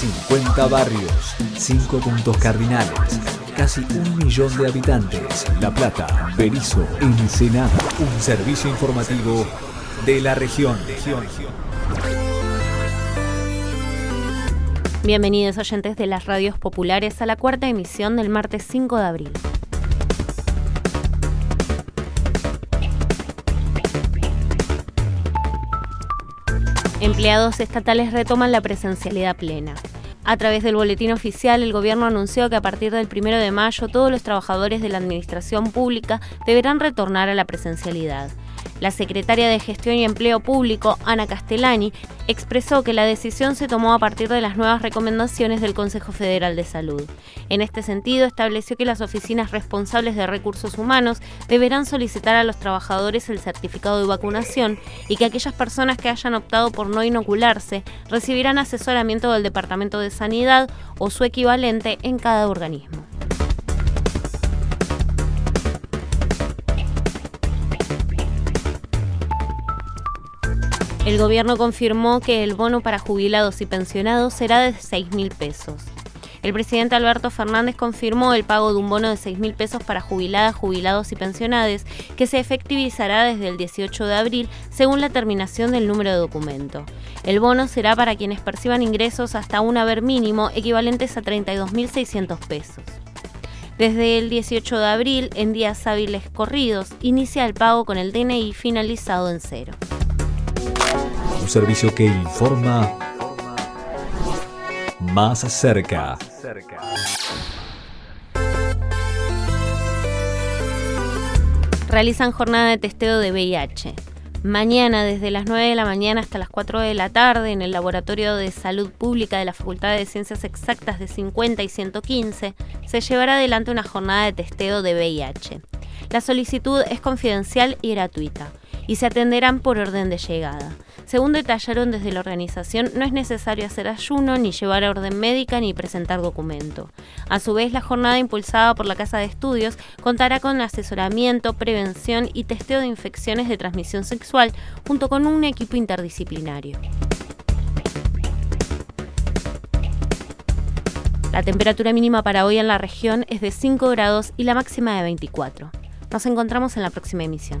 50 barrios, 5 puntos cardinales, casi un millón de habitantes. La Plata, Berizo, Ensenada. Un servicio informativo de la región. Bienvenidos oyentes de las radios populares a la cuarta emisión del martes 5 de abril. Empleados estatales retoman la presencialidad plena. A través del boletín oficial, el gobierno anunció que a partir del 1 de mayo todos los trabajadores de la administración pública deberán retornar a la presencialidad. La secretaria de Gestión y Empleo Público, Ana Castellani, expresó que la decisión se tomó a partir de las nuevas recomendaciones del Consejo Federal de Salud. En este sentido, estableció que las oficinas responsables de recursos humanos deberán solicitar a los trabajadores el certificado de vacunación y que aquellas personas que hayan optado por no inocularse recibirán asesoramiento del Departamento de Sanidad o su equivalente en cada organismo. El gobierno confirmó que el bono para jubilados y pensionados será de 6 mil pesos. El presidente Alberto Fernández confirmó el pago de un bono de 6 mil pesos para jubiladas, jubilados y pensionades que se efectivizará desde el 18 de abril según la terminación del número de documento. El bono será para quienes perciban ingresos hasta un haber mínimo equivalentes a 32.600 pesos. Desde el 18 de abril, en días hábiles corridos, inicia el pago con el DNI finalizado en cero servicio que informa más cerca. Realizan jornada de testeo de VIH. Mañana, desde las 9 de la mañana hasta las 4 de la tarde, en el Laboratorio de Salud Pública de la Facultad de Ciencias Exactas de 50 y 115, se llevará adelante una jornada de testeo de VIH. La solicitud es confidencial y gratuita y se atenderán por orden de llegada. Según detallaron desde la organización, no es necesario hacer ayuno, ni llevar orden médica, ni presentar documento. A su vez, la jornada impulsada por la Casa de Estudios contará con asesoramiento, prevención y testeo de infecciones de transmisión sexual, junto con un equipo interdisciplinario. La temperatura mínima para hoy en la región es de 5 grados y la máxima de 24. Nos encontramos en la próxima emisión.